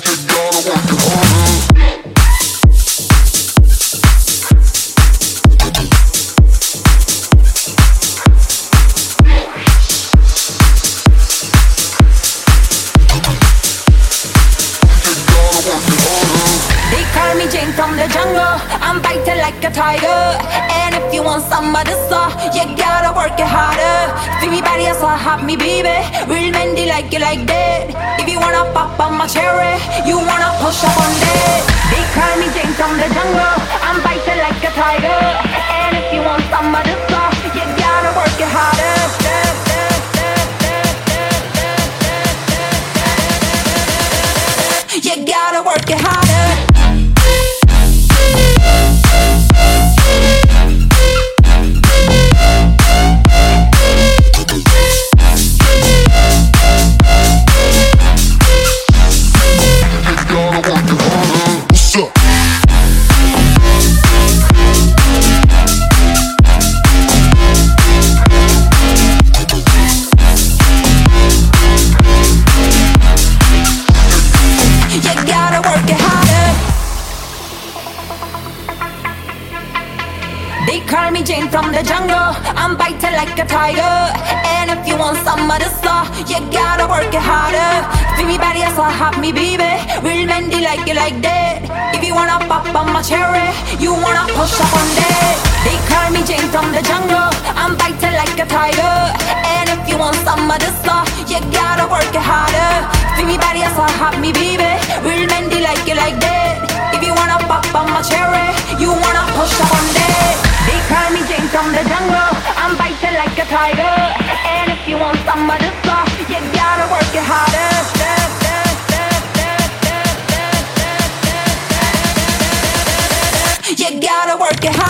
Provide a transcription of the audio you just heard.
They call me Jane from the jungle. I'm biting like a tiger. If you want somebody the you gotta work it harder. Feel me body, so hot me baby. Real Mendy like you like that. If you wanna pop on my cherry, you wanna push up on that. They call me Jane from the jungle. Call me Jane from the jungle. I'm biting like a tiger. And if you want some of the stuff, you gotta work it harder. Feel me body, so hot me baby. Real Mendy like you like that. If you wanna pop on my cherry, you wanna push up on that. They call me Jane from the jungle. I'm biting like a tiger. And if you want some of the stuff, you gotta work it harder. Feel me body, so hot me baby. Work it harder.